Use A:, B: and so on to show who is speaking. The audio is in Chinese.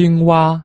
A: 青蛙。